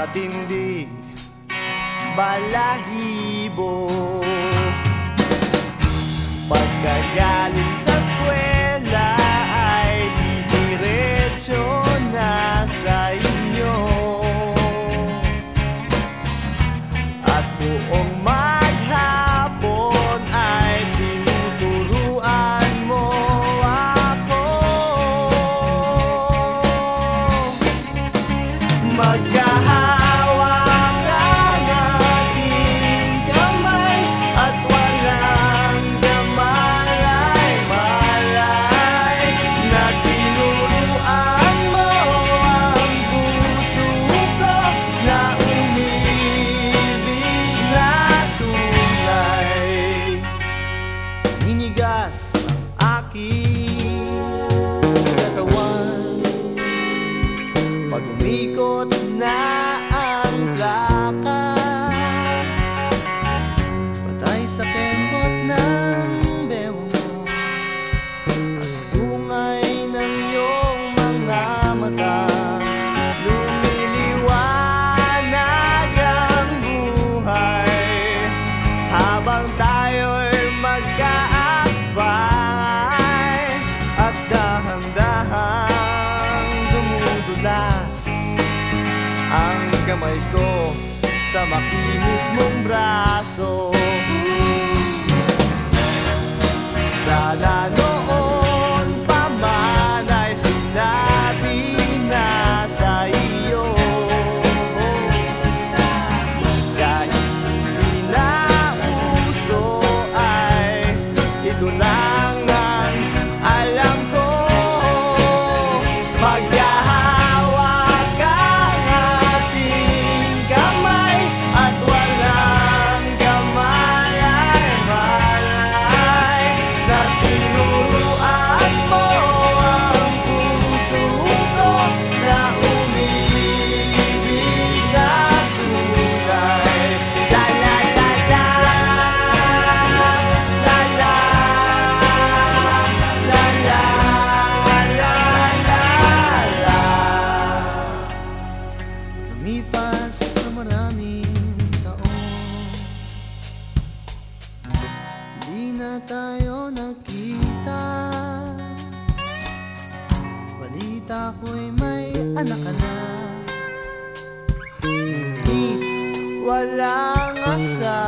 katindi balahibo Pagkagaling sa square kamay ko sa makinis mong braso. tayo nagkita Balita ko'y may anak ka na. Ngunit walang asa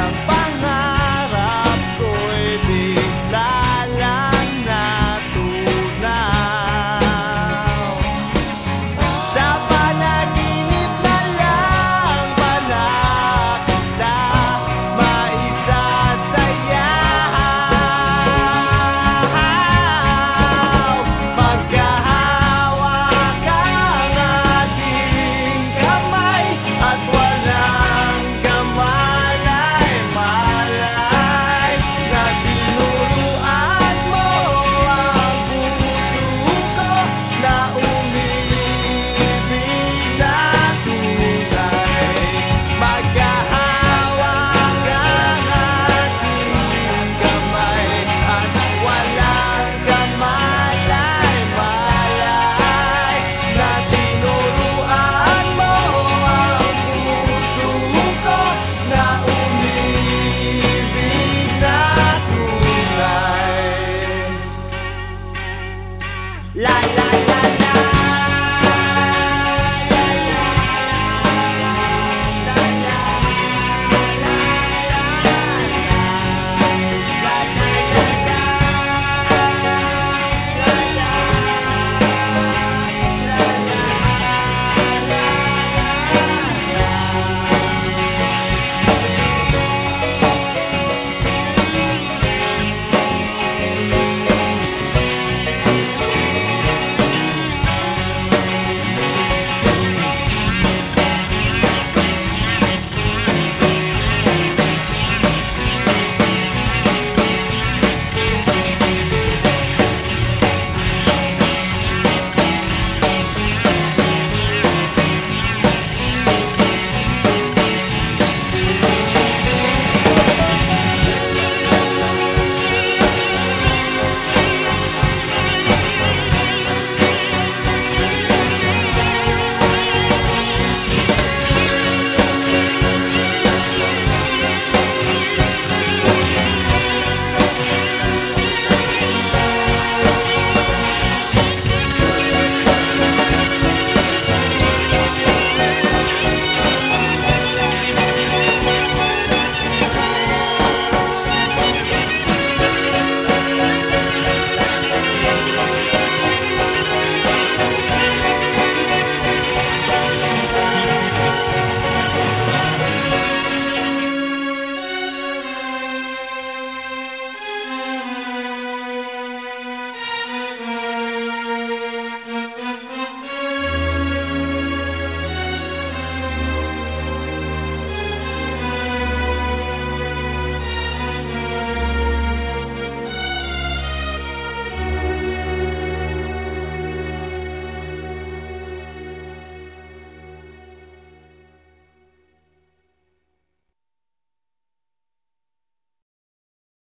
Bang!